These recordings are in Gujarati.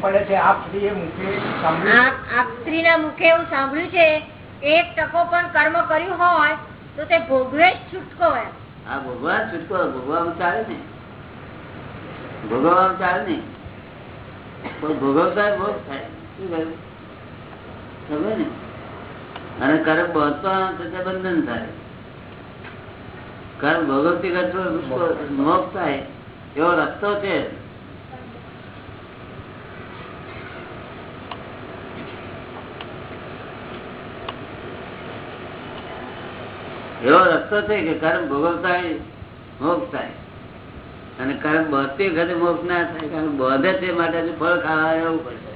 પડે છે. આપ શ્રીએ મુખે સાંભળ્યું આપ આપ સ્ત્રીના મુખે એવું સાંભળ્યું છે? એક ટકો પણ કર્મ કર્યું હોય તો તે ભોગવે જ છૂટકો એમ. આ ભોગવા છૂટકો ભોગવામાં ચાલે ને. ભોગવવામાં ચાલે ને. ભોગવતા ભોગ થાય. શું કહ્યું? ખબર ને? અને કર્મ થતા બંધન થાય. કર્મ ભોગવતી કરશો મોક્ષ થાય. એવો રસ્તો છે. એવો રસ્તો છે કે કર્મ ભોગવતા મોક્ષ થાય. અને કર્મ બહતી વખતે મોક્ષ ના થાય, કારણ બધે તે માટે ફળ ખાવા એવું પડે.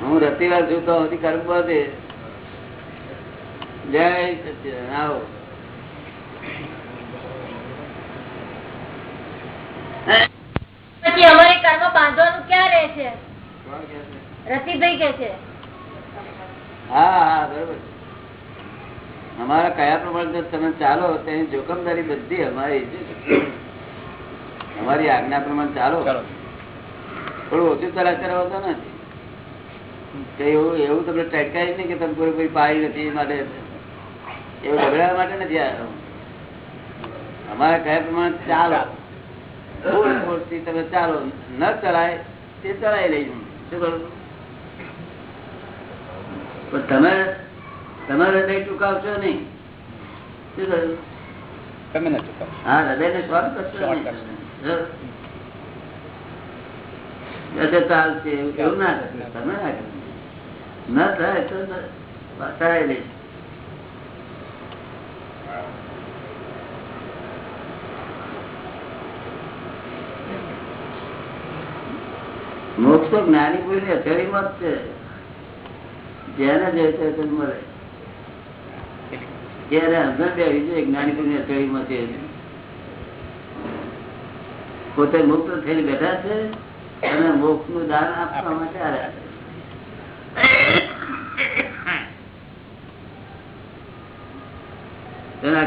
હું રતિલાલ છું તો હજી કર્મ બધે. જય સચિદાન આવો. પછી અમારે કર્મ બાંધવાનું ક્યાં રહે છે? રતિભાઈ કે છે? હા હા બરોબર અમારા કયા પ્રમાણે તમે ચાલો તેની જોખમદારી બધી અમારી છે. અમારી આજ્ઞા પ્રમાણે ચાલો. થોડું ઓછું ચલા ચલાવતો નથી. એવું એવું તમને ટકાય નહીં કે તમે કોઈ કોઈ પાડી નથી એ માટે. એવું ગભરાવા માટે નથી આવ્યો અમારા કયા પ્રમાણે ચાલો? તમે ચાલો ન ચલાય તે ચલાવી લઈ પણ તમે તમારે હૃદય ટૂંકાવશો નહીં. શું કહ્યું? તમે ન ચૂકવો હા હૃદય ને શોર્ટ કરશો. હૃદય ચાલશે એવું એવું ના કરશો તમે ના કરશો ન થાય તો ચલાવી લઈશ મોક્ષ તો જ્ઞાની પુરુષની અથેળીમાં મત છે. જેને જે છે મળે. જયારે અંદર બેસી છે જ્ઞાની પુરુષની અથેળીમાં છે પોતે મુક્ત થઈને બેઠા છે અને મોક્ષનું દાન આપવા માટે આવ્યા છે.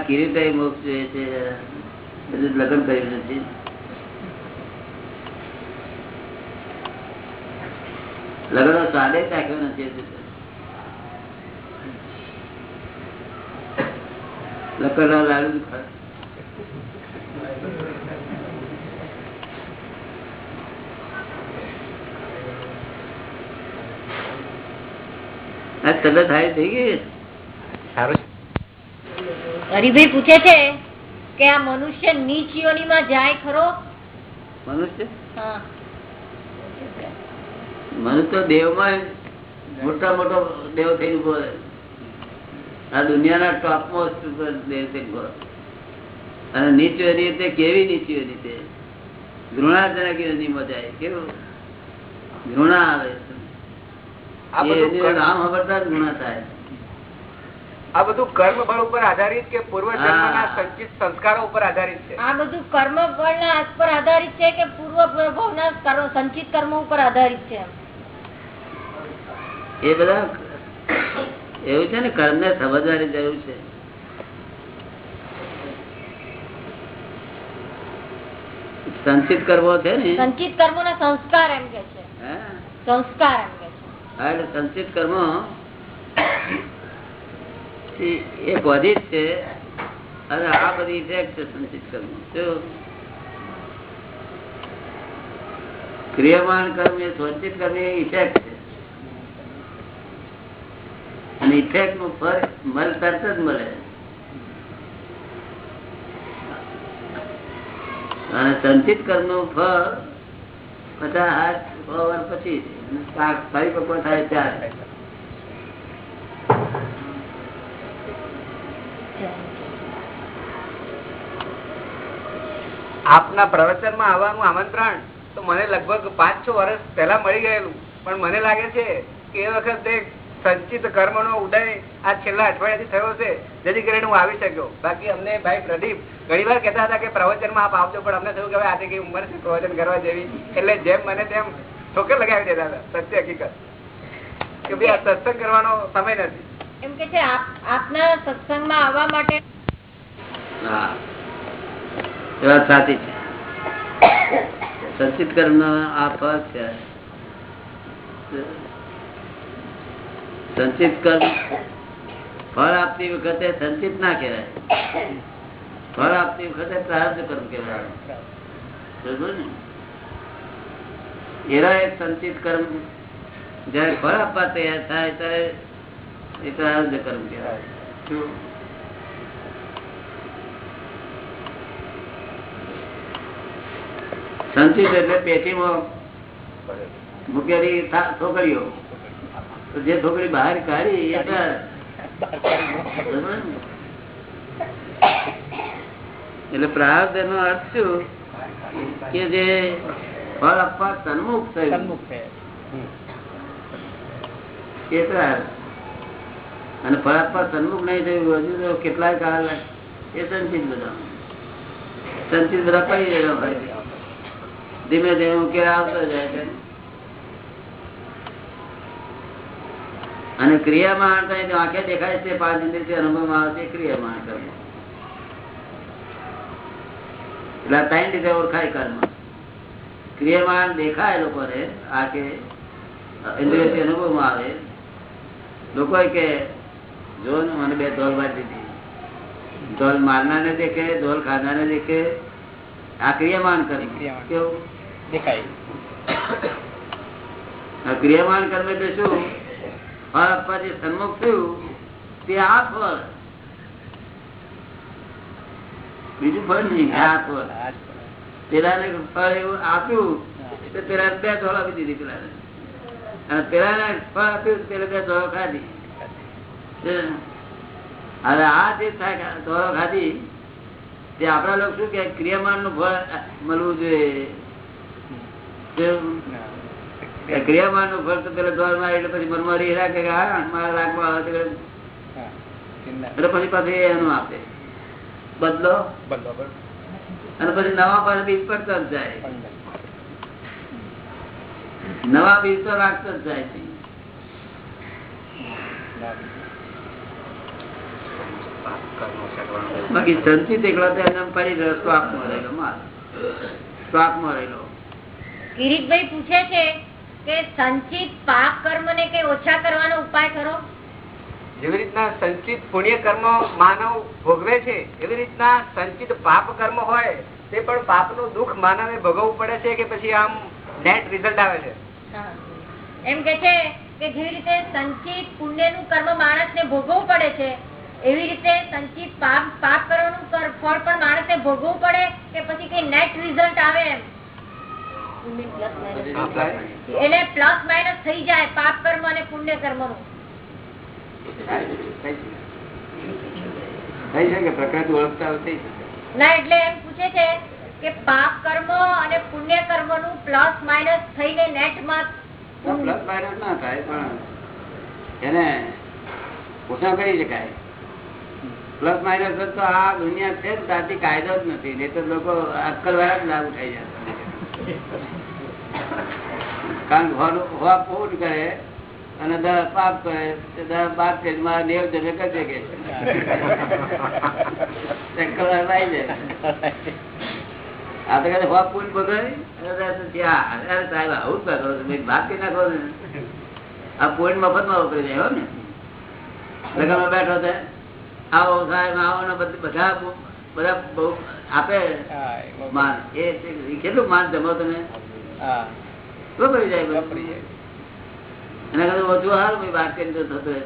કિરીટાઈ મોક્ષ જોઈએ છે લગ્ન કર્યું નથી. લગ્ન સ્વાદે ચાખ્યો નથી. લકડના લાડુ તબિયત હારી થઈ ગઈ સારું હરિભાઈ પૂછે છે કે આ મનુષ્ય નીચ યોનિમાં જાય ખરો? મનુષ્ય? હા. મનુષ્ય દેવમાં મોટા મોટો દેવ થઈ ઊભો આ દુનિયાના ટોપ મોસ્ટ ઉપર દેવ થઈ ઊભો અને નીચે રીતે કેવી નીચે રીતે? ઘૃણાજનક એની મજા આવે કેવું? ઘૃણા આવે. બધું કર્મ- નામ ખબરદાર ઘૃણા થાય. આ બધું કર્મ બળ ઉપર આધારિત કે પૂર્વ જન્મના સંચિત સંસ્કારો ઉપર આધારિત છે? આ બધું કર્મ હાથ પર આધારિત છે કે પૂર્વ ભવના સંચિત કર્મ ઉપર આધારિત છે એ બધા એવું છે ને કર્મ ને સમજવાની જરૂર છે. સંચિત કરવો છે ને? સંચિત કર્મો ના સંસ્કાર એમ કે છે. સંસ્કાર એમ કે છે. હા, એટલે સંચિત કર્મો એ- એ જ છે અને આ બધી ઇફેક્ટ છે સંચિત કર્મ. શું? ક્રિયમાન કર્મ એ સંચિત કર્મ એ ઇફેક્ટ છે. અને ઇફેક્ટનું ફળ મળ તરત જ મળે અને સંચિત કર્મનું ફળ બધા હાથ વર્ષ પછી શાક પરિપક્વ થાય ત્યારે. આપના પ્રવચનમાં આવવાનું આમંત્રણ તો મને લગભગ પાંચ છ વર્ષ પહેલા મળી ગયેલું. પણ મને લાગે છે કે એ વખતે સંચિત કર્મનો ઉદય આ છેલ્લા અઠવાડિયાથી થયો છે. જેથી કરીને હું આવી શક્યો. બાકી અમને ભાઈ પ્રદીપ ઘણી વાર કહેતા હતા કે પ્રવચનમાં આપ આવજો પણ અમને થયું કે આજે કઈ ઉંમર છે પ્રવચન કરવા જેવી. એટલે જેમ મને તેમ ઠોકર લગાવી દેતા હતા. સત્ય હકીકત. કે ભાઈ આ સત્સંગ કરવાનો સમય નથી. એમ કે છે આપ- આપના સત્સંગમાં આવવા માટે હા. એ વાત સાચી છે. સંચિત કર્મ આ ફળ છે. સંચિત કર્મ ફળ આપતી વખતે સંચિત ના કહેવાય. ફળ આપતી વખતે પ્રાર્થ કર્મ કહેવાય. ને? એરા એક સંચિત કર્મ. જયારે ફળ આપવા તૈયાર થાય ત્યારે એ પ્રાર્થ કર્મ કહેવાય. સંચિત એટલે પેટીમાં મૂકેલી છોકરીઓ તો જે છોકરી બહાર કાઢી એ? એટલે પ્રારબ્ધ એનો અર્થ શું? કે જે ફળ આપવા સન્મુખ થયું. એ પ્રારબ્ધ. અને ફળ આપવા સન્મુખ નહીં થયું હજુ તો કેટલાય કાળ એ સંચિત બધા. સંચિત બધા પડી ધીમે ધીમે ઉકેલ આવતો જાય અને ક્રિયામાં આંખે દેખાય છે પાંચ ઇન્દ્રિય અનુભવમાં આવે છે ક્રિયામાં એટલે ત્રણ રીતે ઓળખાય કર્મ. ક્રિયામાં દેખાય લોકોને આ કે ઇન્દ્રિયથી અનુભવમાં આવે. લોકો કે જો મને બે ધોલ મારી દીધી. ધોલ મારનારને દેખે ધોલ ખાનારને દેખે. આ ક્રિયામાન કર્મ. કેવું? દેખાય. આ ક્રિયામાન કર્મ એટલે શું? ફળ આપવા જે સન્મુખ થયું તે આ ફળ. બીજું ફળ નહીં આ ફળ. પેલાને ફળ એવું આપ્યું તો પેલા બે ધોળ આપી દીધી પેલાને. અને પેલાને ફળ આપ્યું પેલા બે ધોળો ખાધી. હવે આ જે થાય ધોળો ખાધી તે આપણા લોકો શું કે ક્રિયામાનનું ફળ મળવું જોઈએ. ક્રિયામાનનું ફળ તો પેલા દોર મારે એટલે પછી મનમાં રહી રાખે કે હા મારા રાખવા આવે એટલે પછી પાછું એ એનું આપે. બદલો. બદલો અને પછી નવા પાસે બીજ પર જ જાય. નવા બીજ તો રાખતો જ જાય છે. બાકી સંચિત એકલા તો એને ફરી શ્વાસમાં રહેલો માલ શ્વાસમાં રહેલો. કિરીટભાઈ પૂછે છે કે સંચિત પાપ કર્મ ને કઈ ઓછા કરવાનો ઉપાય કરો? જેવી રીતના સંચિત પુણ્ય કર્મ માનવ ભોગવે છે એવી રીતના સંચિત પાપ કર્મ હોય તે પણ પાપનું દુઃખ માનવે ભોગવવું પડે છે કે પછી આમ નેટ રિઝલ્ટ આવે છે. એમ કે છે કે જેવી રીતે સંચિત પુણ્યનું કર્મ માણસ ને ભોગવવું પડે છે એવી રીતે સંચિત પાપ પાપ કરવાનું કર- ફળ પણ માણસે ભોગવવું પડે કે પછી કઈ નેટ રિઝલ્ટ આવે એમ. એટલે પ્લસ માઇનસ થઈ જાય પાપ કર્મ અને પુણ્ય કર્મનું થઈ શકે પ્રકૃતિ ઓળખતા થઈ ના એટલે એમ પૂછે છે કે પાપ કર્મ અને પુણ્ય કર્મનું પ્લસ માઇનસ થઈને નેટમાં પ્લસ માઇનસ ના થાય પણ એને ઓછા કરી શકાય. પ્લસ માઇનસ તો આ દુનિયા છે જ કાયદો જ નથી. નહીં તો લોકો અક્કલ વાળા જ લાભ ઉઠાઈ જાય. કારણ કે હોવા પૂર કરે અને દર પાપ કરે દર પાપ બાપ મારા દેવ જમે કરજે કે આ તો કદાચ હોવા કોઈ બગડી સાહેબ, આવું કરો છો. મેં વાત નાખો આ પોઈન્ટ મફતમાં વપરી જાય ને. લગનમાં બેઠો છે આવો સાહેબ, આવો ને બધ- બધા બહુ- આપે. માન. એ કેટલું માન જમો તમે? હા, વપરાઈ જાય બધું. જાય. એના કરતા ઓછું ભાઈ વાત કરીને તો થતો રહે.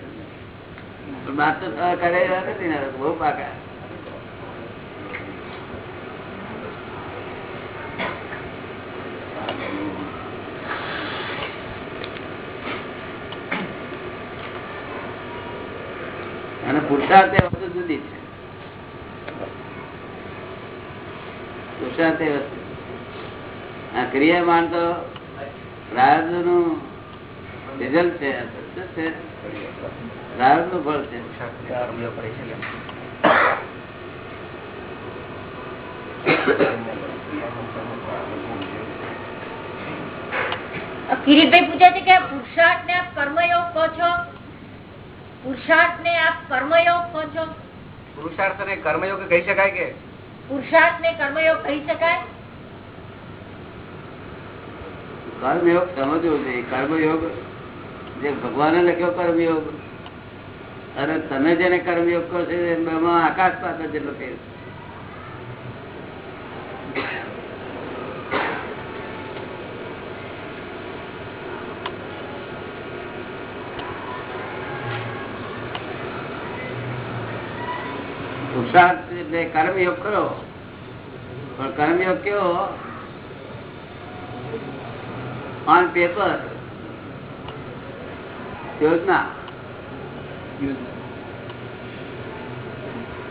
વાત તો કરે નથી ને બહુ પાકા. અને પુરુષાર્થ એ વસ્તુ જુદી છે. વસ્તુ આ ક્રિયામાન તો પ્રારબ્ધનું રિઝલ્ટ છે? પ્રારબ્ધનું ફળ છે. કિરીટભાઈ પૂછે છે કે પુરુષાર્થ ને આપ કર્મયોગ કહો છો? પુરુષાર્થ ને આપ કર્મયોગ કહો છો? પુરુષાર્થ ને કર્મયોગ કહી શકાય કે? પુરુષાર્થ ને કર્મયોગ કહી શકાય? કર્મયોગ સમજવો જોઈએ. કર્મયોગ જે ભગવાને લખ્યો કર્મયોગ, અને તમે જેને કર્મયોગ કરો છો એમાં આકાશ પાત્ર જેટલો ફેર પુરુષાર્થ એટલે કર્મયોગ કરો. પણ કર્મયોગ કેવો? ઓન પેપર યોજના.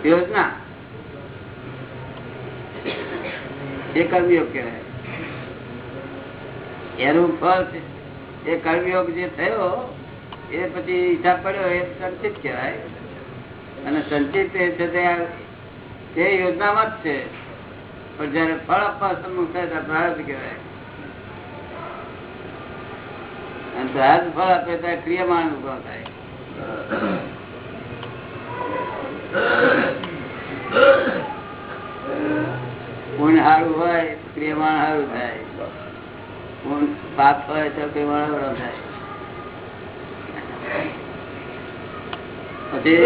યોજના. એ કર્મયોગ કહેવાય. એનું ફળ એ કર્મયોગ જે થયો, એ પછી હિસાબ પડ્યો, એ સંચિત કહેવાય. અને સંચિત છે તે તે યોજનામાં જ છે. પણ જયારે ફળ આપવા સન્મુખ થાય ત્યારે પ્રારબ્ધ કહેવાય. અને પ્રારબ્ધ ફળ આપે ત્યારે ક્રિયામાન ઊભો થાય. પુણ્ય સારું હોય ક્રિયામાન સારું થાય. પુણ્ય પાપ હોય તો ક્રિયામાન અવળો થાય. પછી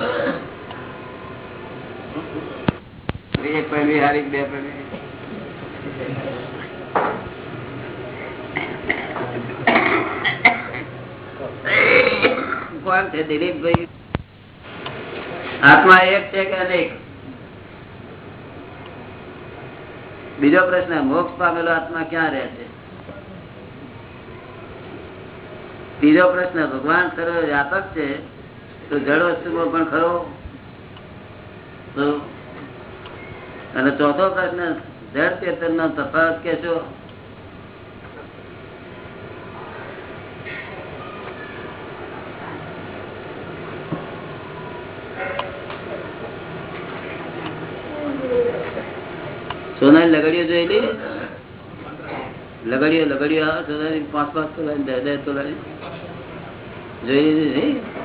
કોણ છે? દિલીપભાઈ. આત્મા એક છે કે અનેક? બીજો પ્રશ્ન, મોક્ષ પામેલો આત્મા ક્યાં રહે છે? ત્રીજો પ્રશ્ન, ભગવાન સર્વ વ્યાપક છે. તો જળ વસ્તુમાં પણ ખરો? અને ચોથો પ્રશ્ન જળ ચેતન નો તફાવત કેશો સોનાની લગડીઓ જોયેલી લગડીઓ લગડીઓ આવે, સોનાની પાંચ પાંચ તોલાની, દસ દસ જોઈ લીધી નહીં?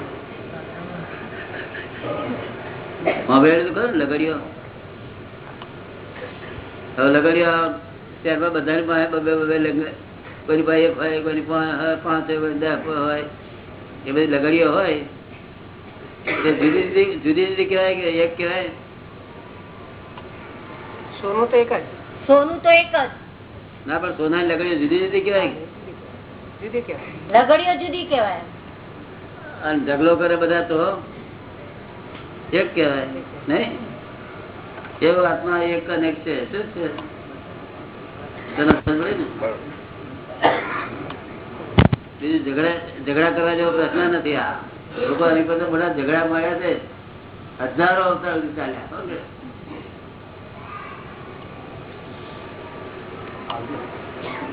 સાંભળેલું તો ખરું ને લગડીઓ હવે લગડીઓ ત્યારબાદ બધાની પાસે બબે બબે લગ- કોઈની પાસે એક હોય કોઈની પાસે પાંચ હોય કોઈની દસ હોય એ બધી લગડીઓ હોય તે જુદી જુદી જુદી જુદી કહેવાય કે એક કહેવાય સોનું તો એક જ સોનું તો એક જ ના પણ સોનાની લગડીઓ જુદી જુદી કહેવાય કે? જુદી કહેવાય લગડીઓ જુદી કહેવાય અને ઝઘડો કરે બધા તો એક કહેવાય, નહીં? એવો આત્મા એક અને એક છે, શું છે?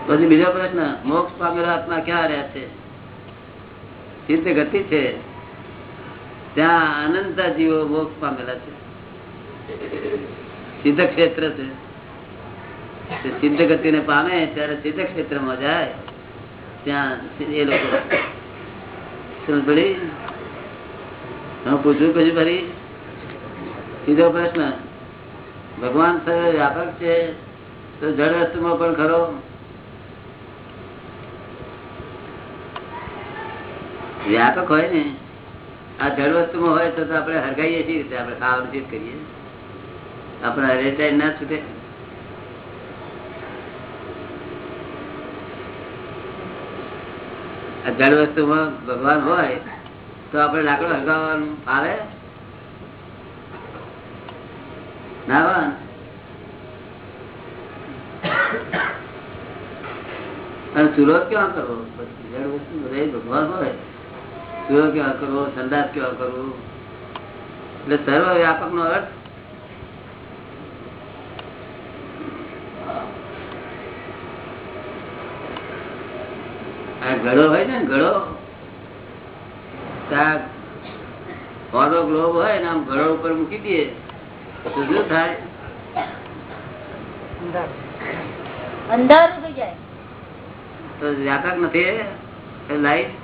પછી બીજો પ્રશ્ન, મોક્ષ પામેલો આત્મા ક્યાં રહ્યા છે? ચિત્ત ગતિ છે. ત્યાં અનંત જીવો મોક્ષ પામેલા છે. સિદ્ધ ક્ષેત્ર છે. સિદ્ધ ગતિ ને પામે ત્યારે સિદ્ધ ક્ષેત્રમાં જાય. ત્યાં એ લોકો હું પૂછું પછી ફરી સીધો પ્રશ્ન. ભગવાન સર્વ વ્યાપક છે, તો જળ વસ્તુમાં પણ ખરો? વ્યાપક હોય ને. આ જળ વસ્તુમાં હોય તો આપણે હરગાઈએ છીએ રીતે, આપણે ખાવાનું કરીએ. આપણે હરેટાઈ ના છૂટે. આ જળ વસ્તુમાં ભગવાન હોય તો આપણે લાકડું હરગાવવાનું આવે ના અને ચૂલો ક્યાં કરવો? જળ વસ્તુ ભગવાન હોય. ચૂલો કેવા કરવો સંદાસ કેવા કરવો એટલે સર્વ વ્યાપક નો અર્થ? આ ઘડો હોય ને ઘડો ત્યાં ગ્લોબ હોય ને આમ ઘડો ઉપર મૂકી દઈએ તો શું થાય? અંધારું. થઈ જાય. તો વ્યાપક નથી એ લાઈટ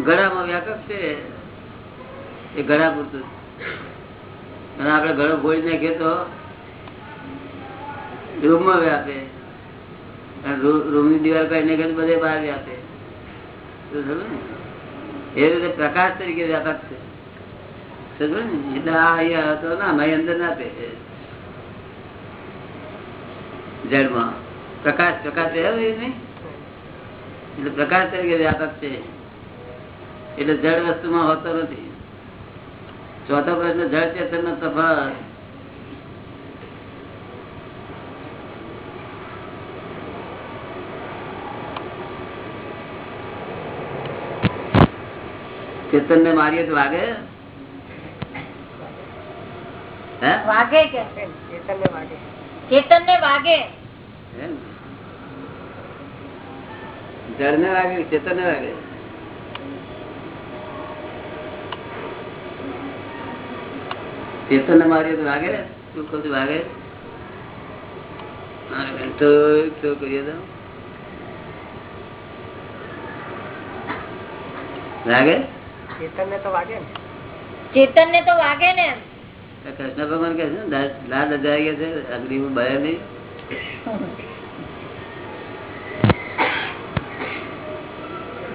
ગળામાં વ્યાપક છે, એ ગળા પૂરતું અને આપડે ગળો ભોળી નાખીએ તો રૂમમાં વ્યાપે. રૂમની દિવાલ કાઢી નાખે તો બધે બહાર વ્યાપે. તો? એ રીતે પ્રકાશ તરીકે વ્યાપક છે. એટલે આ તો ના, મારી અંદર ના પે. જળમાં પ્રકાશ પ્રકાશ રહ્યો નહીં? એટલે પ્રકાશ તરીકે વ્યાપક છે. એટલે જળ વસ્તુમાં હોતો નથી. ચોથો પ્રશ્ન જળ ચેતન નો તફાવત. ચેતન ને મારીએ તો વાગે? હે? વાગે કે ચેતન ને વાગે. એમ? જળ ને વાગે ચેતન ને વાગે? ચેતન ને મારીએ તો વાગે શું કહું છું વાગે હા, તો તો કરીએ તો વાગે ચેતન ને તો વાગે ને એમ. કૃષ્ણ ભગવાન કે છે ને, દા- લાડ અજાઈ ગયા છે અગ્નિ બહાર નહીં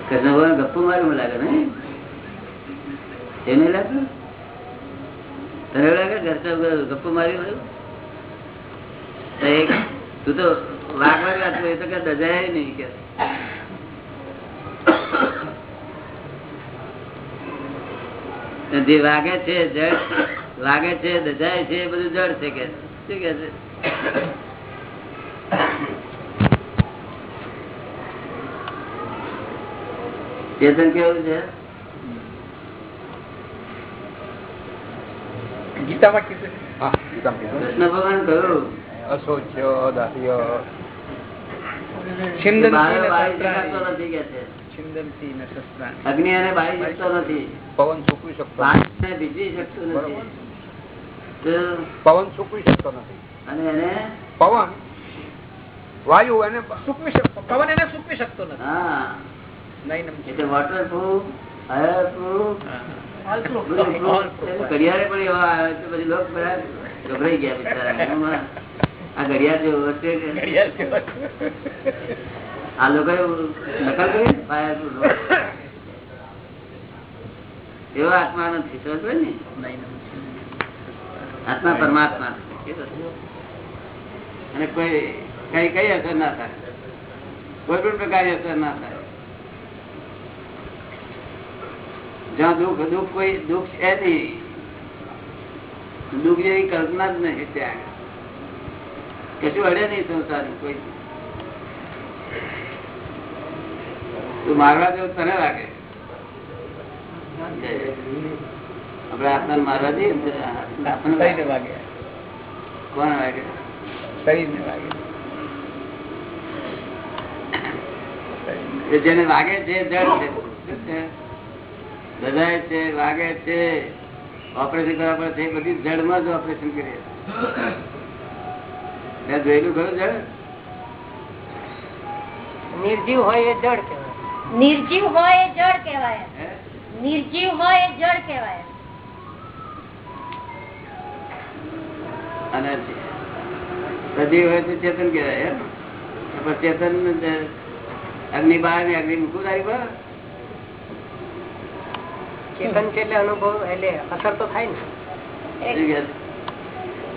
કૃષ્ણ ભગવાન ગપ્પુ માર્યું મને લાગે ને એ નહીં લાગતું તને લાગે ભગવાન ગપ્પુ એવું? તો તું વાઘ વાઘ વાંચતો એ તો કે દજાય નહીં કે. જે વાગે છે, જળ, વાગે છે, દજાય છે, એ બધું જળ છે કે. શું કે છે? ચેતન કેવું છે? ગીતામાં કીધું. હા ગીતામાં કીધું. કૃષ્ણ ભગવાન કહ્યું અશોચ્ય દાહ્ય. અગ્નિ બાળી શકતો નથી. પવન સૂકવી શકતો નથી. પાણીને નથી. પવન સૂકવી શકતો નથી. અને એને પવન વાયુ એને સૂકવી શકતો પવન એને સૂકવી શકતો નથી. વોટરપ્રૂફ ઘડિયાળે પણ એવા આવે છે પછી લોકો બધા ગભરાઈ ગયા બિચારા આ ઘડિયાળ જેવો હશે. આ લોકો નકલ કરી એવો આત્મા નથી સમજ ને? આત્મા પરમાત્મા. અને કોઈ કઈ કઈ અસર ના થાય. કોઈ પણ પ્રકારની અસર ના થાય. જ્યાં દુઃખ દુઃખ કોઈ દુઃખ છે નહીં. દુઃખ જેવી કલ્પના જ નહીં ત્યાં. કશું અડે નહીં સંસાર કોઈ. તું મારવા જેવું તને લાગે. આપડે આત્મા મારવા જઈએ આપણને વાગે. કોણ વાગે? શરીરને વાગે. જેને વાગે છે જડ છે? બધાય છે વાગે છે. ઓપરેશન કરવા પડે છે બધી જડમાં જ ઓપરેશન કરીએ મેં જોયેલું ખરું જડ નિર્જીવ હોય એ જળ કહેવાય. નિર્જીવ હોય એ જળ કહેવાય. નિર્જીવ હોય એ જળ કહેવાય. અને સજીવ હોય તો ચેતન કહેવાય ચેતન અગ્નિ બહાર ને અગ્નિ મૂકવું તારી પર? ચેતન છે એટલે અનુભવ એટલે અસર તો થાય ને?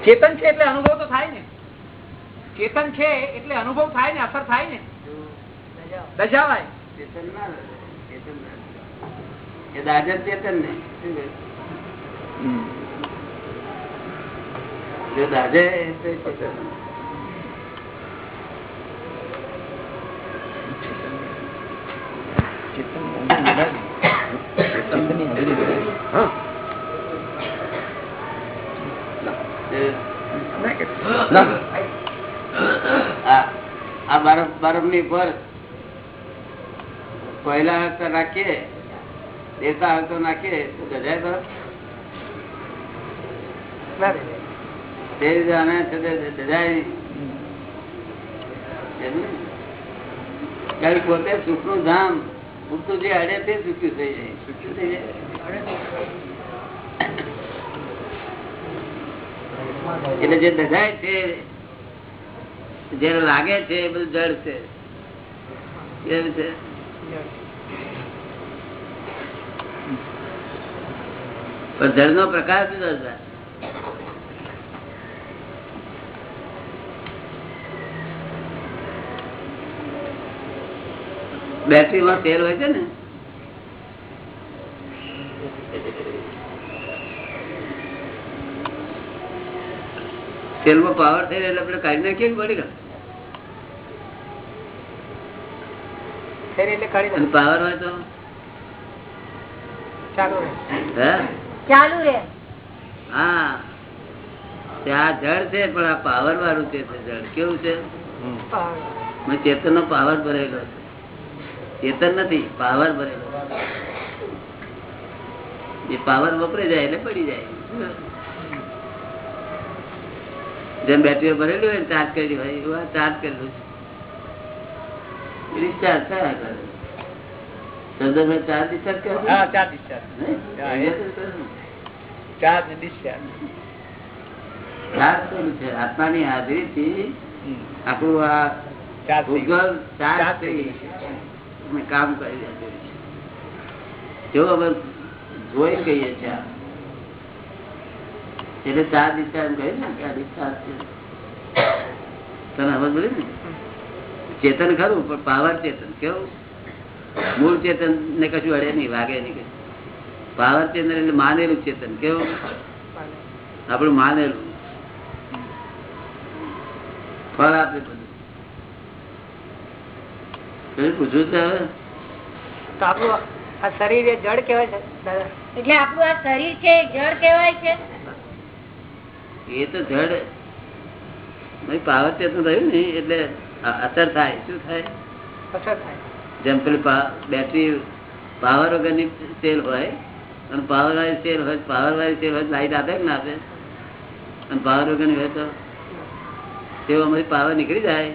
ચેતન છે એટલે અનુભવ તો થાય ને ચેતન છે એટલે અનુભવ થાય ને અસર થાય ને દજાવાય ચેતન ના. ચેતન ના દાદર ચેતન ને? જો દાદે ચેતન. બરફની પર પહેલા નાખીએ દેતા હસ્તો નાખીએ તો ગજાય બરફ પોતે સુખનું? ધામ ઉડતું જે અડે તે સુખ્યું થઈ જાય. સુખ્યું થઈ જાય. એટલે જે દજાય છે જયારે લાગે છે એ બધું જળ છે. કેમ છે? પણ જળ નો પ્રકાર જુદો જુદા બેટરી માં તેલ હોય છે ને? તેલમાં પાવર થઈ એટલે આપણે કાઢી નાખીએ પડી ગયો? ફેર એટલે કાઢી પાવર હોય તો? ચાલુ રહે. ચાલુ રે હા. ત્યાં જળ છે પણ આ પાવર વાળું છે જળ. કેવું છે? ચેતન નો પાવર ભરેલો છે. ચેતન નથી પાવર ભરેલો છે. એ પાવર વપરાઈ જાય એટલે પડી જાય. જેમ બેટરીઓ ભરેલી હોય ચાર્જ કરેલી હોય એવું ચાર્જ કરેલું છે. ડિસ્ચાર્જ થયા કરે. ડિસ્ચાર્જ હા ચાર ડિસ્ચાર્જ કરે ચાર ને discharge. ચાર્જ કરેલું છે? આત્માની હાજરી થી આપણું આ ચાર થઈ કામ કરી જો અમે જોઈ ગઈએ છીએ એટલે ચાર ડિસ્ચાર્જ કહ્યું ને ચાર discharge છે. તને સમજ પડી ને? ચેતન ખરું પણ પાવર ચેતન કેવું? મૂળ ચેતન ને કશું અડે નહીં વાગે નહીં કશું. પાવર ચેતન એટલે માનેલું ચેતન કેવું? આપણું માનેલું. ફળ આપે બધું. પૂછ્યું પૂછવું છે હવે. તો આપણું આ શરીર એ જળ કેવાય છે એટલે આપણું આ શરીર છે જળ કેવાય છે? એ તો જડ ભાઈ પાવર ચેતન રહ્યું ને એટલે અસર થાય. શું થાય? અસર થાય. જેમ પેલી બેટરી પાવર વગરની સેલ હોય અને પાવર વાળી સેલ હોય પાવર વાળી સેલ હોય લાઈટ આપે કે ના આપે? અને પાવર વગરની હોય તો? તેઓ અમારી પાવર નીકળી જાય.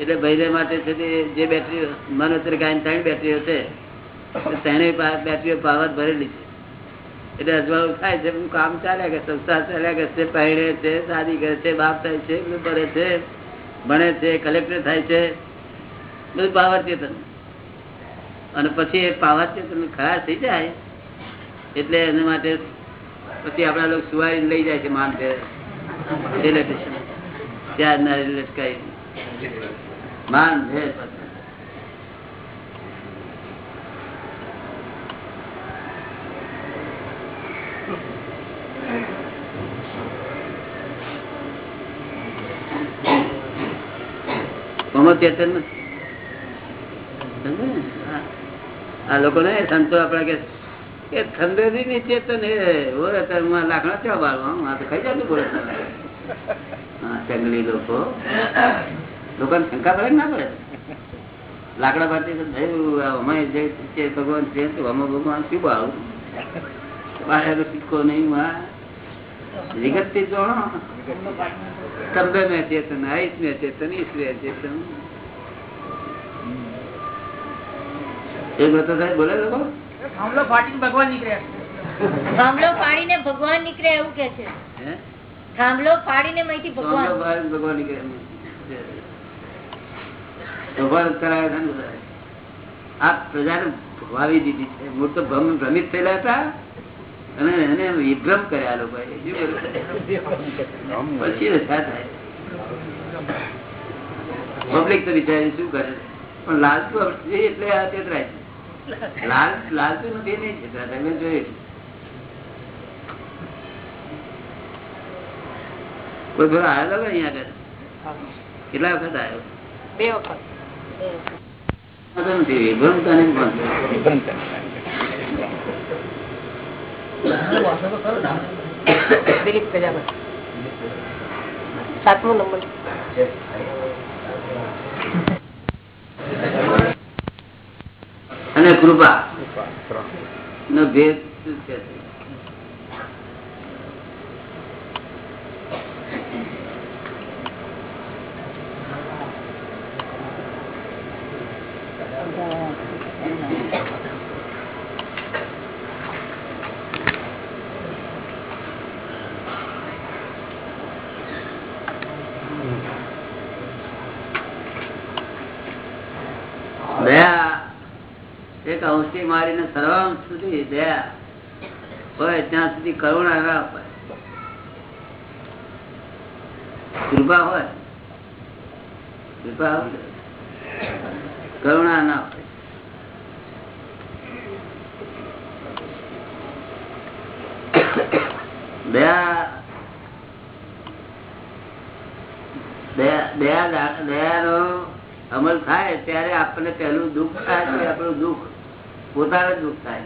એટલે ભાઈ માટે છે તે જે બેટરી મનોતર ગાયન ત્રણ બેટરીઓ છે તે ત્રણેય પા- બેટરીઓ પાવર ભરેલી છે. એટલે અજવાળું થાય છે કામ ચાલ્યા કે સંસ્થા ચાલ્યા કે છે પહેરે છે શાદી કરે છે બાપ થાય છે બધું ભરે છે. ભણે છે કલેક્ટર થાય છે, બધું પાવર ચેતન. અને પછી એ પાવર ચેતન ખરાબ થઈ જાય, એટલે એના માટે પછી આપણા લોકો સુવાઈ લઈ જાય છે માન કે રેલવે સ્ટેશન ત્યાં ના રેલવે કઈ માન છે પછી. આમાં લાકડા ચા શંકા પડે ના પડે? લાકડા તો થયું જે ભગવાન છે, તો અમે ભગવાન શું બાળું બહાર સિક્કો નહીં જોણો. સાહેબ બોલે લોકો? થાંભલો ફાટીને ભગવાન નીકળ્યા થાંભલો ફાડીને ભગવાન નીકળે એવું કે છે. હે? થાંભલો ફાડીને મહીથી ભગવાન. ભગવાન નીકળે. ભગવાન કરાવે છે આ પ્રજાને ભવાવી દીધી છે. મૂળ તો ભ્રમિત થયેલા હતા. અને એને વિભ્રમ કર્યા લોકો પછી રસા થાય. પબ્લિક તો બિચારી શું કરે પણ લાલતું એટલે આ છેતરાય છે. લાલ લાલતું નથી નહીં છેતરાતા મેં જોયું કોઈ થોડો આવેલો અહીંયા આગળ? કેટલા વખત આવ્યો? બે વખત. નથી વિભ્રમતા નહીં. દિલીપ પ્રજાપતિ સાતમો નંબર. અને કૃપા. નો ભેદ શું છે? અંશથી મારીને સર્વ સુધી દયા હોય ત્યાં સુધી કરુણા ના અપાય. કૃપા હોય. કૃપા કરુણા ના હોય દયા દયા દયા દયાનો અમલ થાય ત્યારે આપણને પહેલું દુઃખ થાય આપણું દુઃખ પોતાનું દુઃખ થાય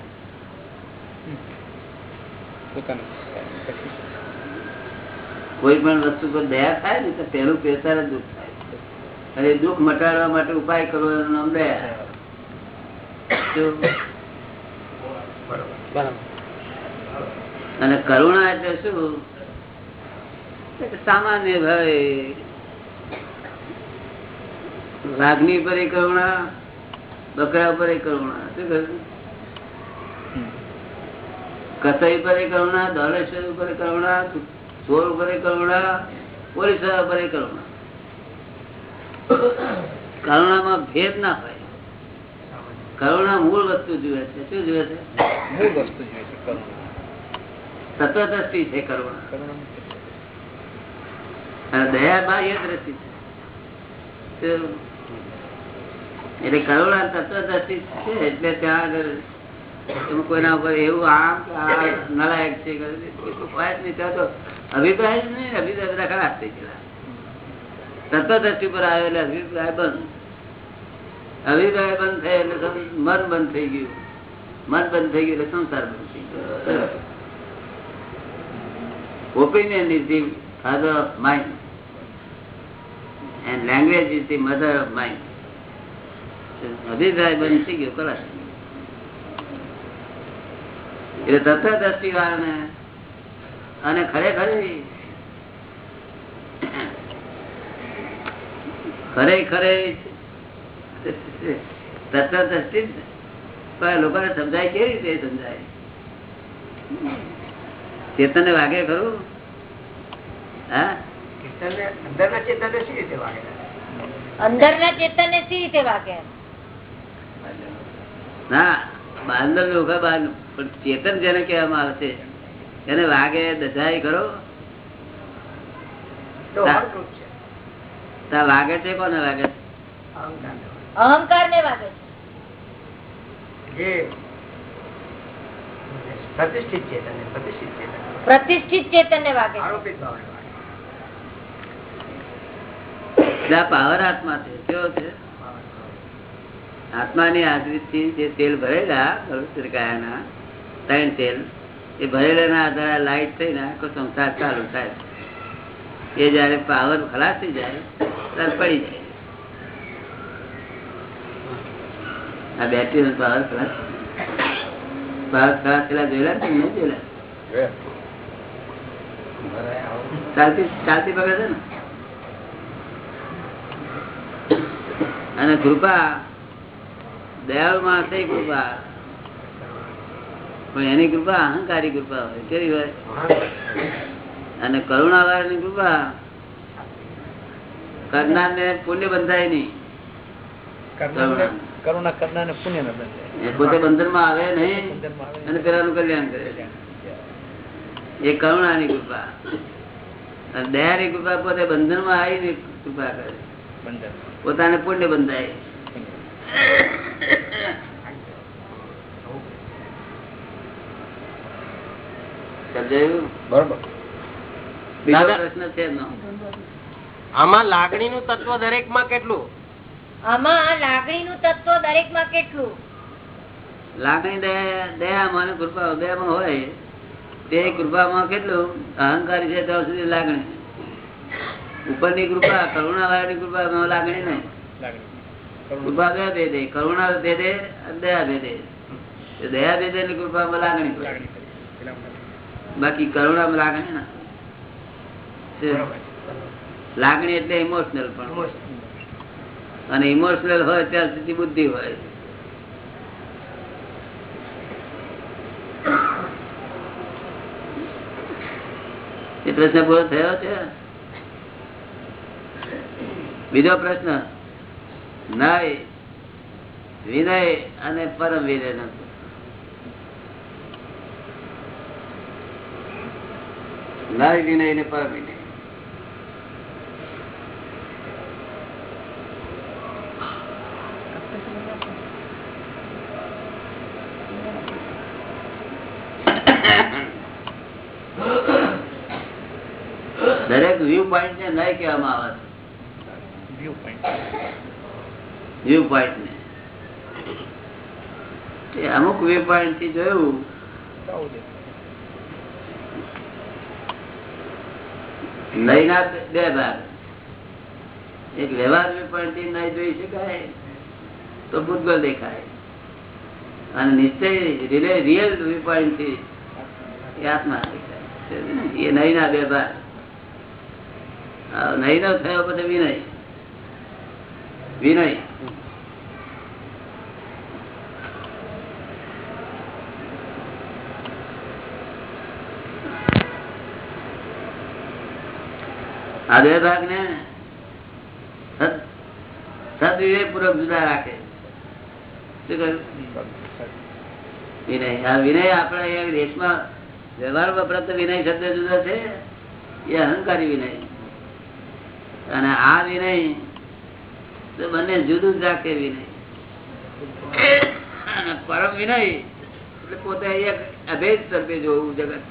કોઈ પણ વસ્તુ પર દયા થાય ને તો પેલું પેસાર જ દુઃખ થાય. અને દુઃખ મટાડવા માટે ઉપાય કરવો એનું નામ દયા. અને કરુણા એટલે શું? સામાન્ય ભાઈ લાગણી પર કરુણા બકરા ઉપર એ કરુણા. શું કહ્યું કસાઈ પર કરુણા દોલેશ્વર ઉપર કરુણા ચોર ઉપર કરુણા પોલીસ ઉપર કરુણા. કરુણામાં ભેદ ના હોય. કરુણા મૂળ વસ્તુ જુએ છે. શું જુએ છે? મૂળ વસ્તુ જુએ છે કરુણા. તત્વદ્રષ્ટિ છે કરુણા. અને દયા બાહ્ય દ્રષ્ટિ છે. એટલે કરુણા તત્વદ્રષ્ટિ છે એટલે ત્યાં આગળ કોઈના ઉપર એવું આમ નલાયક છે અભિપ્રાય જ નહીં અભિપ્રાય ખરાબ થઈ ગયેલા. તત્વદ્રષ્ટિ પર આવ્યો એટલે અભિપ્રાય બંધ. અભિપ્રાય બંધ થયો એટલે મન બંધ થઈ ગયું. મન બંધ થઈ ગયું એટલે સંસાર બંધ થઈ ગયો. Opinion is the father of mind and language is the mother of mind. અભિપ્રાય બંધ થઈ ગયો ખલાસ એટલે તત્વદ્રષ્ટિ વાળાને અને ખરેખર ખરે ખરે જ. પણ લોકોને સમજાય કેવી રીતે સમજાય? ચેતન વાગે ખરું? હા? અંદર ના ચેતન શી રીતે વાગે? ચેતન ને સી રીતે વાગે? ના બહાર લોકો બહાર પણ ચેતન જેને કહેવામાં આવે છે એને લાગે દજાય કરો. લાગે છે. કોને લાગે છે? અહંકાર ને લાગે છે. પ્રતિષ્ઠિત ચેતન પ્રતિષ્ઠિત ચેતન પ્રતિષ્ઠિત ચેતન ને વાગે આરોપિત આ પાવર આત્મા છે કેવો છે? આત્માની હાજરીથી જે તેલ ભરેલા કાયાના ત્રણ તેલ, એ ભરેલા આધારે લાઈટ થઈને આખો સંસાર ચાલુ થાય. એ જયારે પાવર ખલાસ થઈ જાય, ત્યારે પડી જાય. આ બેટરી નો પાવર ખલાસ પાવર ખલાસ થયેલા જોયેલા કે નહીં જોયેલા? ચાલતી ચાલતી પકડે છે ને? અને કૃપા દયાળુ માણસ એ કૃપા. પણ એની કૃપા અહંકારી કૃપા હોય કેવી હોય? અને કરુણા ની કૃપા કરનાર ને પુણ્ય બંધાય નહીં. કરુણા. પુણ્ય ન બંધાય. પોતે બંધનમાં આવે નહીં અને પેલાનું કલ્યાણ કરે. એ કરુણાની કૃપા. અને દયાની કૃપા પોતે બંધનમાં આવી ને કૃપા કરે. પોતાને પુણ્ય બંધાય. આમાં લાગણી નું તત્વ દરેકમાં કેટલું? આમાં લાગણી નું તત્વ દરેકમાં કેટલું? લાગણી દયામાં કૃપા દયામાં હોય. તે કૃપામાં કેટલું? અહંકારી છે ત્યાં સુધી લાગણી. ઉપરની કૃપા કરુણા વાળાની કૃપા લાગણી નહીં. કૃપા દે દે કરુણા દે દે દયા દે દે. દયા દે ની કૃપામાં લાગણી. બાકી કરુણામાં લાગણી ના. લાગણી એટલે ઇમોશનલ પણ અને ઇમોશનલ હોય ત્યાં સુધી બુદ્ધિ હોય. એ પ્રશ્ન પૂરો થયો છે? બીજો પ્રશ્ન. વિનય અને પરમ વિનય નય, વિનય ને પરમ વિનય. દરેક વ્યૂ પોઈન્ટ ને નય કહેવામાં આવે છે. વ્યૂ પોઈન્ટ ને. અમુક વ્યૂ પોઈન્ટથી જોયું. નયના બે ભાગ. એક વ્યવહાર વ્યૂ પોઈન્ટથી નય જોઈ શકાય, તો ભૂતગલ દેખાય. અને નિશ્ચય રિયલ વ્યૂ પોઈન્ટથી આત્મા દેખાય. એ નયના બે ભાગ. નહીં નો થયો પછી વિનય. વિનય. આ ભાગ વિનય. આ વિનય આપણા અહીંયા દેશમાં શબ્દ જુદો છે, એ અહંકારી વિનય. અને આ વિનય બંને જુદું જ રાખે વિનય. પરમ વિનય એટલે પોતે એક અભેદ સ્વરૂપે જોવું જગત.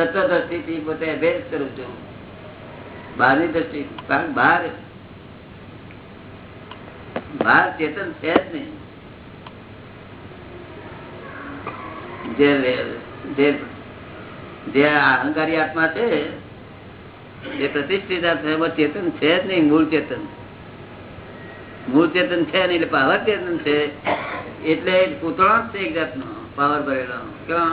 તત્વ દ્રષ્ટિથી પોતે અભેદ કરું છું બહારની દ્રષ્ટિ, કારણ બહાર બહાર ચેતન છે જ નહીં. જે અહંકારી આત્મા છે, જે પ્રતિષ્ઠિત આત્મા ચેતન છે જ નહીં, મૂળ ચેતન. મૂળ ચેતન છે નહીં, એટલે પાવર ચેતન છે. એટલે પૂતળો જ છે એક જાતનો, પાવર ભરેલો. કેવો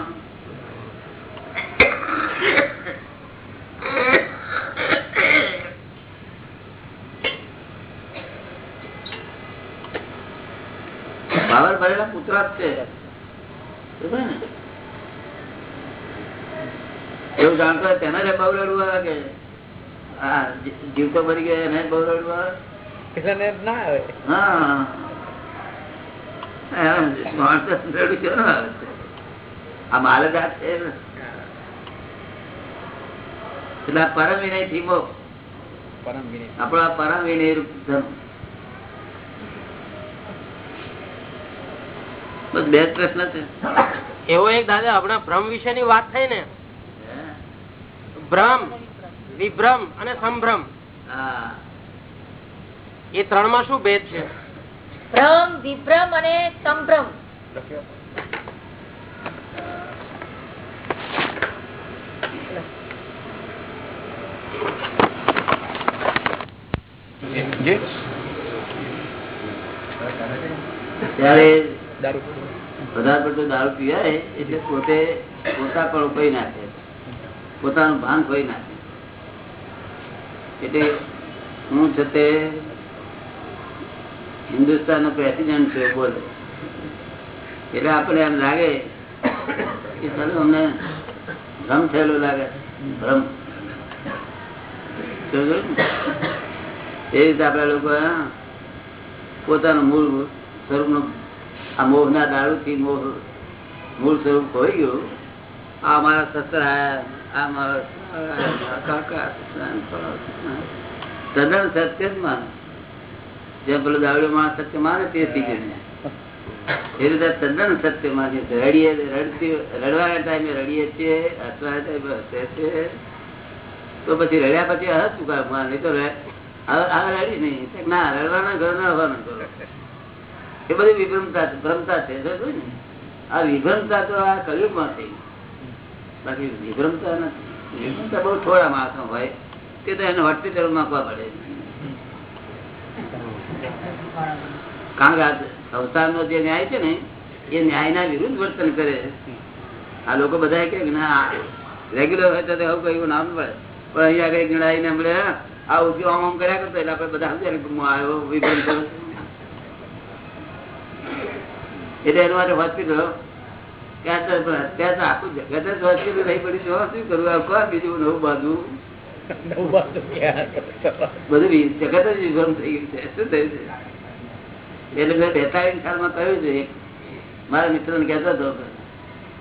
પાવર ભરેલા જ છે. એવું જાણતો હોય તેને જ બહુ રડવું આવે કે? જીવતો મરી ગયો એને બહુ રડવું આવે? ના આવે. હા. રડવું કેમ આવે? છે? આ મારે જાત છે. એટલે આ પરમ વિનયથી મોક્ષ. આપણો આ પરમ વિનય રૂપ ધર્મ. બે પ્રશ્ન છે. એવો એક દાદા આપણા ભ્રમ વિશે ની વાત થઈ ને. ભ્રમ વિભ્રમ અને સંભ્રમ. એ ત્રણમાં શું ભેદ છે? ભ્રમ વિભ્રમ અને સંભ્રમ. ત્યારે દારૂ વધારે પડતું દારૂ પીવાય એટલે પોતે પોતા પણ ખોઈ નાખે. પોતાનું ભાન ખોઈ નાખે. એટલે હું છે તે હિન્દુસ્તાન નો પ્રેસિડેન્ટ છે બોલે. એટલે આપણે એમ લાગે કે ચાલો અમને ભ્રમ થયેલો લાગે. ભ્રમ. સમજો? એ રીતે આપડે લોકો પોતાનું મૂળ સ્વરૂપનું આ મોહ ના દારૂ થી મોહ, મૂળ સ્વરૂપ હોય ગયું. આ મારા સસર, આ મારા તદ્દન સત્ય જ માને. જેમ પેલો દાવડો માણસ સત્ય માને તે થઈ ગયું એ રીતે તદ્દન સત્ય માને રડીએ, રડતી, રડવાના ટાઈમે રડીએ છીએ, હસવાના ટાઈમે હસે છે તો પછી રડ્યા પછી હસ કામ માને? તો ના, રડવાના ના હોસ્પિટલ નાખવા પડે. કારણ કે આ સંસારનો જે ન્યાય છે ને, એ ન્યાયના વિરુદ્ધ વર્તન કરે. આ લોકો બધા કે ના રેગ્યુલર હોય તો એવું નામ પડે. પણ અહીંયા આગળ આવીને એમણે આ ઉદ્યોગ આમ આમ કર્યા કરતો એટલે આપડે બધા આવ્યો વિભ્રમ કરું એટલે એના માટે હોસ્પિટલ ત્યાં તો પણ અત્યારે તો આખું જગત જ હોસ્પિટલ રહી પડી શું કરવું? આ કોણ બીજું નવું બાંધવું? બધું જગત જ વિભ્રમ થઈ ગયું છે. શું થયું છે? એટલે મેં બેતાલીસ સાલમાં કહ્યું છે મારા મિત્ર ને કહેતો હતો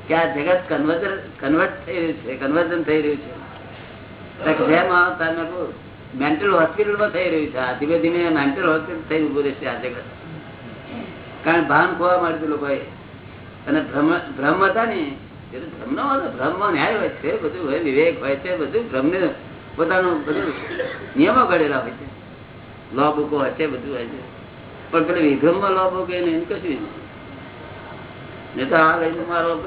કે આ જગત કન્વર્ટર કન્વર્ટ થઈ રહ્યું છે કન્વર્ઝન થઈ રહ્યું છે. જેમ આવતા મેં કહું મેન્ટલ હોસ્પિટલમાં થઈ રહ્યું છે. ધીમે ધીમે મેન્ટલ હોસ્પિટલ થઈ ઉભું રહેશે આજે કારણ ભાન ખોવા માંડતું લોકોએ અને ભ્રમ ભ્રમ હતા ને, એ તો ભ્રમનો હતો. ભ્રમમાં ન્યાય હોય છે, બધું હોય, વિવેક હોય છે, બધું ભ્રમને પોતાનું બધું નિયમો ઘડેલા હોય છે. લો બુકો હોય છે, બધું હોય છે. પણ પેલા વિભ્રમમાં લો બુક એને એમ કશું નહીં. તો આ લઈને મારો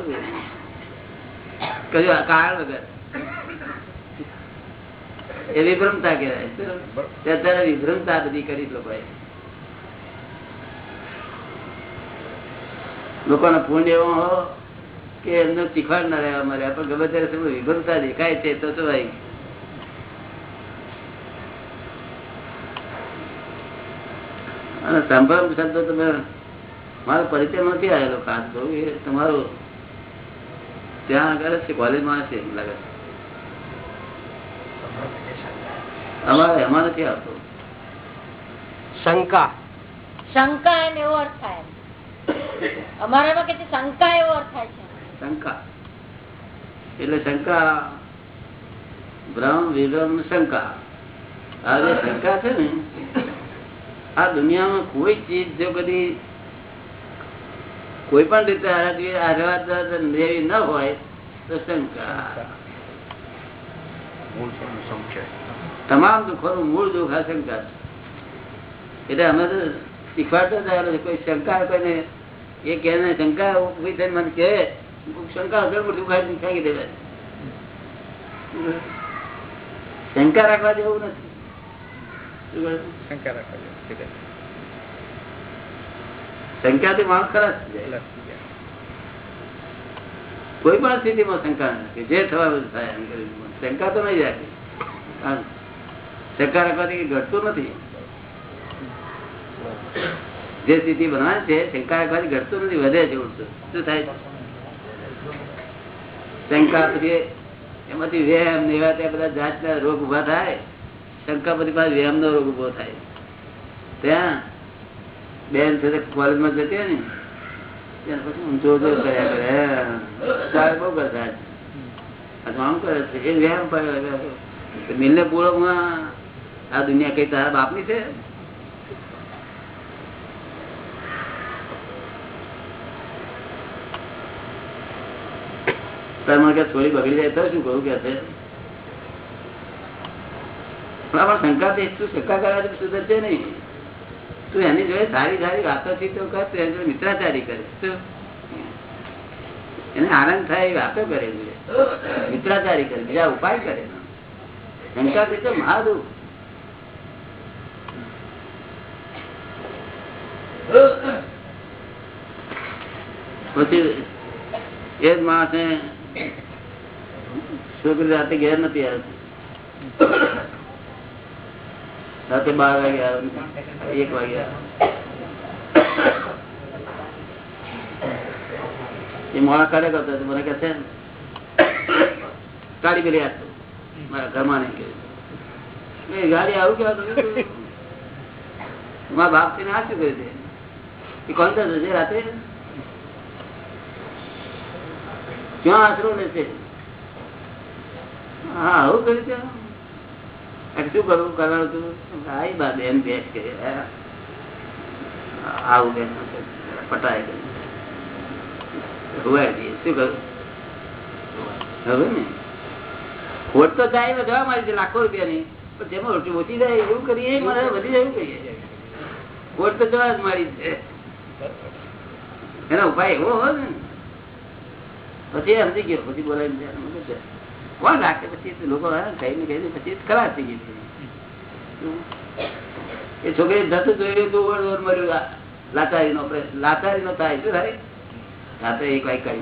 કયું કાળ વગર. એ વિભ્રમતા કહેવાય. અત્યારે વિભ્રમતા બધી કરી લોકોએ. લોકોનો પુણ્ય એવો હો કે એમને શીખવાડ ના રહેવા મળે પણ ગમે ત્યારે શું વિભ્રમતા દેખાય છે તો તો ભાઈ અને સંભ્રમ શબ્દ તમે મારો પરિચય નથી આવેલો ખાસ બહુ એ તમારો ત્યાં આગળ છે કોલેજમાં છે લાગે છે. અમારે એમાં નથી આવતો શંકા. શંકા એમ એવો અર્થ થાય અમારામાં કે શંકા એવો અર્થ થાય છે. શંકા. એટલે શંકા ભ્રમ વિભ્રમ શંકા. આ જે શંકા છે ને આ દુનિયામાં કોઈ ચીજ જો કદી કોઈ પણ રીતે આરાધવી લેવી ન હોય તો શંકા. તમામ દુઃખોનું મૂળ દુઃખ આ શંકા એટલે અમે તો શીખવાડતો થયેલો છે કોઈ શંકા કોઈને એ કે શંકા ઊભી થઈને મને કહે શંકા હશે પણ દુઃખ ફેંકી દેવાય શંકા રાખવા જેવું નથી. શું કહે? શંકાથી માણસ ખરાબ જાય કોઈ પણ સ્થિતિમાં શંકા નથી. જે થવાનું થાય શંકા તો નહીં રાખી. કારણ શંકા ઘટતું નથી. જે સ્થિતિ બનાવે છે શંકા રાખવાથી ઘટતું નથી, વધે છે ઉડતું. શું થાય શંકા પછી એમાંથી વ્યાયામ ને એવા ત્યાં બધા જાતના રોગ ઊભા થાય. શંકા પછી પાછો વ્યાયામ નો રોગ ઊભો થાય. ત્યાં બેન સાથે કોલેજમાં જતી હોય ને, ત્યાં પછી ઊંચો ઊંચો કર્યા કરે. બહુ કરતા આમ કરે છે. એ વ્યાયામ પર મિલને પૂળકમાં આ દુનિયા કઈ તારા બાપની છે? તારે બગડી જાય તો શું કરું કે છે? પણ આપણે શંકા તો તું શંકા કરવાથી સુધરશે નહીં. તું એની જોડે સારી સારી વાતો થી તો કર, તું એની મિત્રાચારી કરે શું? એને આનંદ થાય એ વાતો કરે મિત્રાચારી કરે બીજા ઉપાય કરે શંકા થી તો મહાદુખ. પછી એ જ માણસ ને છોકરી રાતે ઘેર નથી આવતી રાતે બાર વાગે આવે એક વાગે આવે એ મોડા કાઢે કરતો હતો. મને કહે છે ગાડી પેલી આપતો મારા ઘરમાં નહીં કે એ ગાડી આવું કેવા મારા બાપથી ના શું કરી દે કોણ તો જશે રાતે ક્યાં આશરો લેશે હા, આવું કર્યું ત્યાં? શું કરવું કરવાનું તું આઈ બા બેન બેસ કે આવું બેન પટાય ગયું હુવાય દઈએ શું કરું? હવે ને? ખોટ તો જાય વધવા મારી છે લાખો રૂપિયાની. પણ જેમાં ઓછી જાય એવું કરીએ? મારે વધી જાય, એવું કરીએ? ખોટ તો જવા જ મારી છે. એનો ઉપાય એવો હોય ને. પછી સમજી ગયો, પછી બોલાવી કોણ રાખે પછી? લોકો કઈ ને કઈ પછી ખરાબ થઈ ગઈ એ છોકરી જતું જોયું તું ઓર ઓર મર્યું. લાચારી નો લાચારી નો થાય શું થાય રાત્રે એક કઈ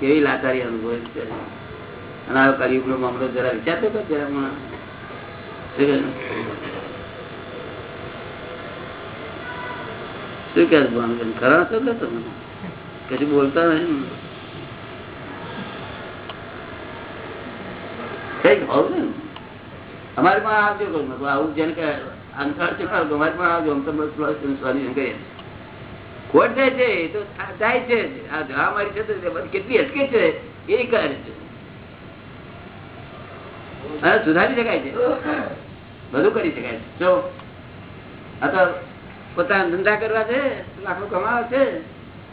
કેવી લાચારી અનુભવે અને આ કલયુગ નો મામલો જરા વિચારતો જરા શું કે ભાનુબેન ખરા છો કે તમે? કશું બોલતા નહીં? કંઈક હોવ અમારે પણ આવજો આવું જેને કે અંતર છે અમારે પણ આવજો. અમે તમે સોલ્યુશન કરીએ ખોટ જાય છે? એ તો જાય છે. આ જવા મારી છે કેટલી અટકે છે? એ કરે છે. સુધારી શકાય છે. બધું કરી શકાય છે. જો, આ તો પોતાના ધંધા કરવા છે લાખો કમાવા છે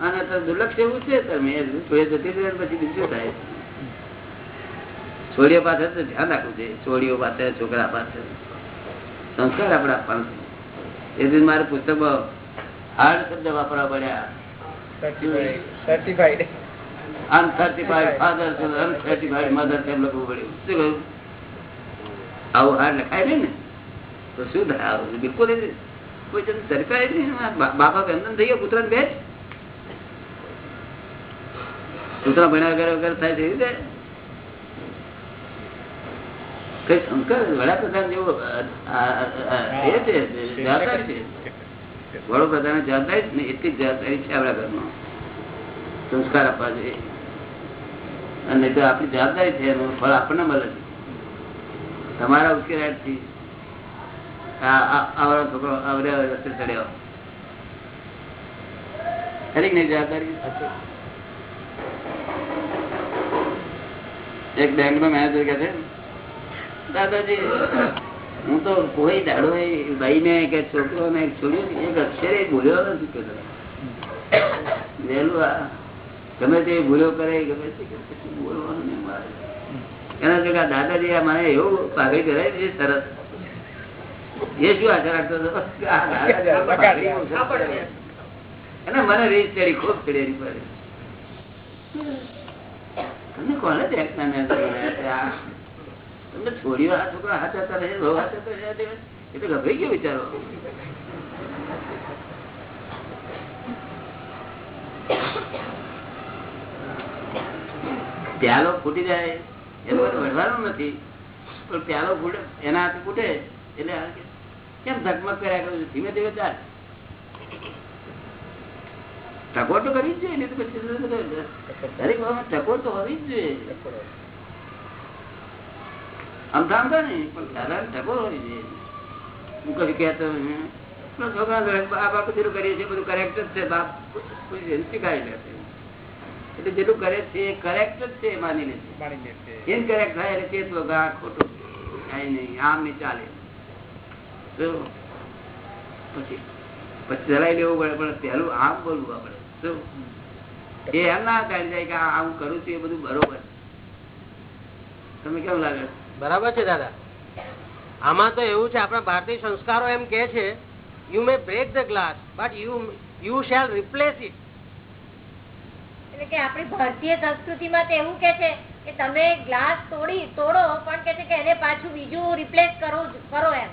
અને દુર્લક્ષ એવું છે તમે છોડી જતી રહે પછી બીજું થાય. છોડીઓ પાસે તો ધ્યાન રાખવું છે છોડીઓ પાસે છોકરા પાસે. સંસ્કાર આપણે આપવાનો છે. એ દિન મારે પુસ્તકમાં હાર્ડ શબ્દ વાપરવા પડ્યા. Certified uncertified father uncertified mother એમ લખવું પડ્યું. શું કહ્યું? આવું હાર્ડ લખાય ને? તો શું થાય? આવું બિલકુલ કોઈ થાય છે જવાબદારી છે વડોપ્રધાન ને એટલી જવાબદારી છે આપણા ઘરમાં. સંસ્કાર આપવા જોઈએ. અને તો આપણી જવાબદારી છે, એનું ફળ આપણને મળે છે. તમારા આવડો છોકરો આવડે રસ્તે નહીં એક બેંક નો મેનેજર કે છે દાદાજી હું તો કોઈ દાડો ભાઈ ને કે છોકરો ને છોડ્યો એક અક્ષરે ભૂલ્યો નથી કે આ ગમે તે ભૂલો કરે ગમે તે બોલવાનું એના જોડે દાદાજી મને એવું પાઘડી કરાય છે સરસ એ શું રાખતો. અને મને રીત ચડી ખૂબ ચડી પડે તમને કોને તમને છોડ્યો આ છોકરા? હાથ હતા રહે બહુ હાથ હતા એ તો ગભરાઈ ગયો વિચારો પ્યાલો ફૂટી જાય. એનું વઢવાનું નથી. પણ પ્યાલો ફૂટે એના હાથ ફૂટે એટલે કેમ ધકમક કર્યા કરું છું? ધીમે ધીમે ચાલ. ટકોર તો કરવી જ જોઈએ નહીં તો પછી દરેક બાબતમાં ટકોર તો હોવી જ જોઈએ. આમ તો આમ તો નહીં પણ સાધારણ ટકોર હોવી જોઈએ. હું કશું કહેતો નહીં. પેલો છોકરા જોડે બાપ આપણે જેટલું કરીએ છીએ બધું કરેક્ટ જ છે. બાપ કોઈ એને શીખાડી લે છે એટલે જેટલું કરે છે એ કરેક્ટ જ છે એ માની લે છે. ઇનકરેક્ટ થાય એટલે ચેતવો કે આ ખોટું થાય નહીં. આમ નહીં ચાલે. તો પછી પછી ચલાવી લેવું પડે પણ પેલું આમ બોલવું આપણે. શું એ એમ ના થાય જાય કે આમ કરું છું એ બધું બરોબર. તમે કેમ લાગે? બરાબર છે દાદા. આમાં તો એવું છે આપણા ભારતીય સંસ્કારો એમ કે છે you may break the glass but you you shall replace it એટલે કે આપણી ભારતીય સંસ્કૃતિમાં તો એવું કે છે કે તમે ગ્લાસ તોડી તોડો પણ કે છે કે એને પાછું બીજું રિપ્લેસ કરો કરો એમ.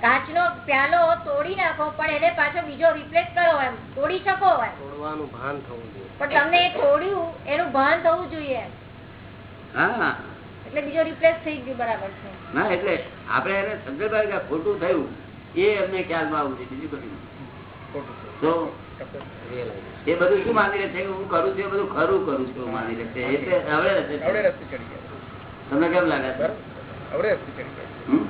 કાચનો પ્યાલો તોડી નાખો પણ એને પાછો બીજો રિપ્લેસ કરો એમ. તોડી શકો એમ. તોડવાનું ભાન થવું જોઈએ. પણ તમને એ તોડ્યું એનું ભાન થવું જોઈએ એમ. હા. એટલે બીજો રિપ્લેસ થઈ ગયો બરાબર છે. ના એટલે આપણે એને સમજણ કે ખોટું થયું એ અમને ખ્યાલમાં આવવું છે બીજું કશું તો એ બધું શું માની લે છે હું કરું છું એ બધું ખરું કરું છું માની રહે છે. એટલે હવે રસ્તે છે. તમને કેમ લાગે છે? હમ?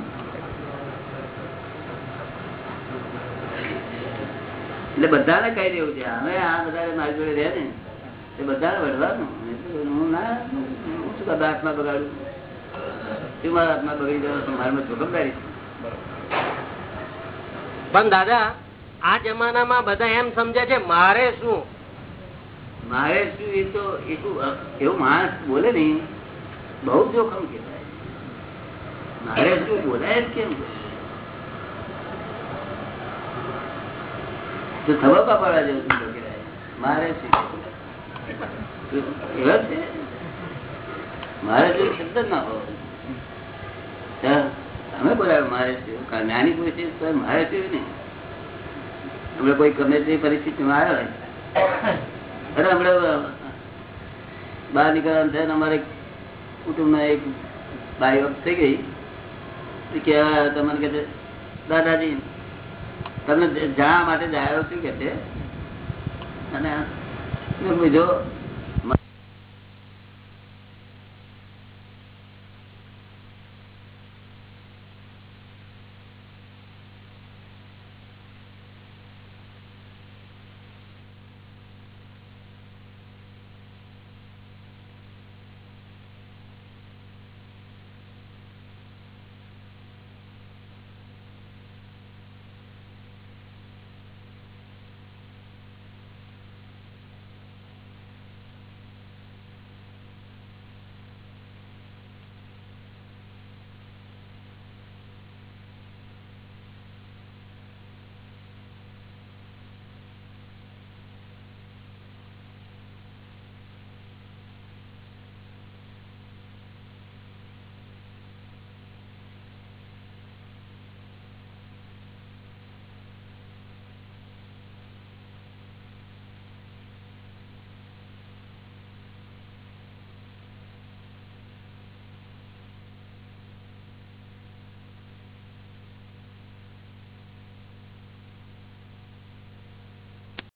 એટલે બધાને કહી દેવું છે હવે આ બધા મારી જોડે રહે ને. એ બધાને વઢવાનું. હું ના હું શું બધા હાથમાં બગાડું. શું મારા હાથમાં બગડી જવાનું મારામાં જોખમદારી પણ દાદા આ જમાનામાં બધા એમ સમજે છે મારે શું? મારે શું એ તો એટલું એવું માણસ બોલે નહીં. બહુ જોખમ કહેવાય. મારે શું બોલાય જ કેમ? તો થવા મારે કોઈ ગમે તે પરિસ્થિતિમાં આવ્યો અરે હમણાં બહાર નીકળવાનું થયા અમારે કુટુંબમાં એક બાઈ વખત થઈ ગઈ. કે તમને કે દાદાજી તમને જાણવા માટે જ શું કે છે અને મેં કીધું, જો